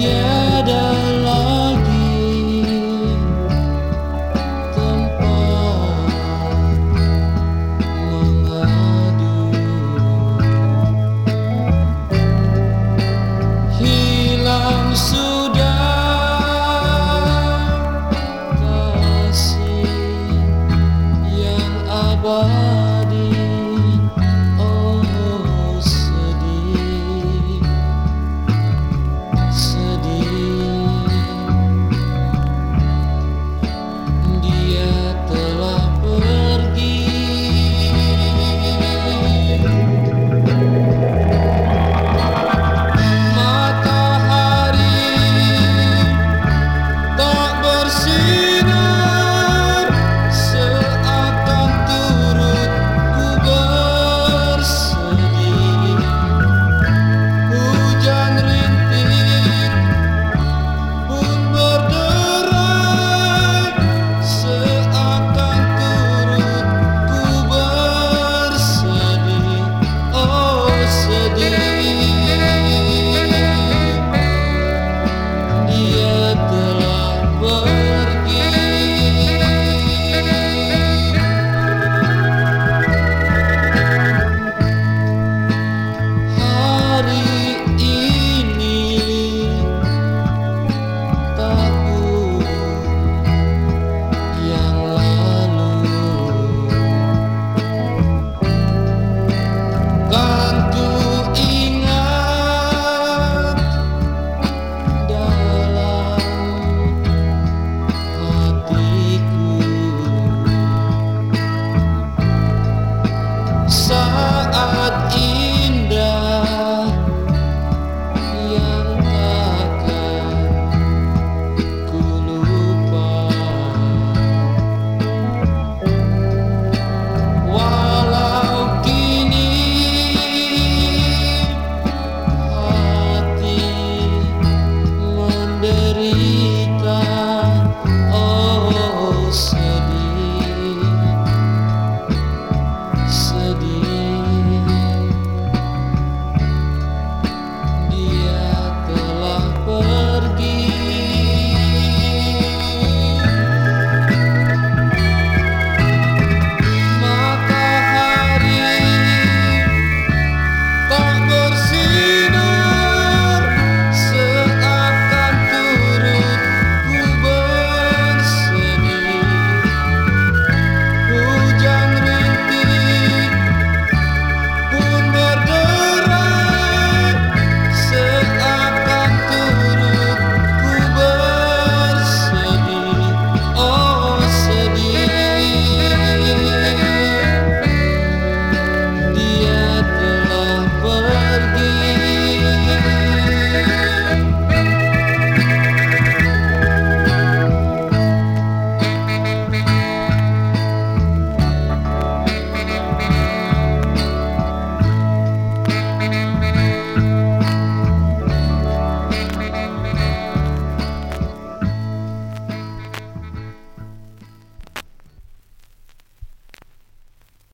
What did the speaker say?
yeah.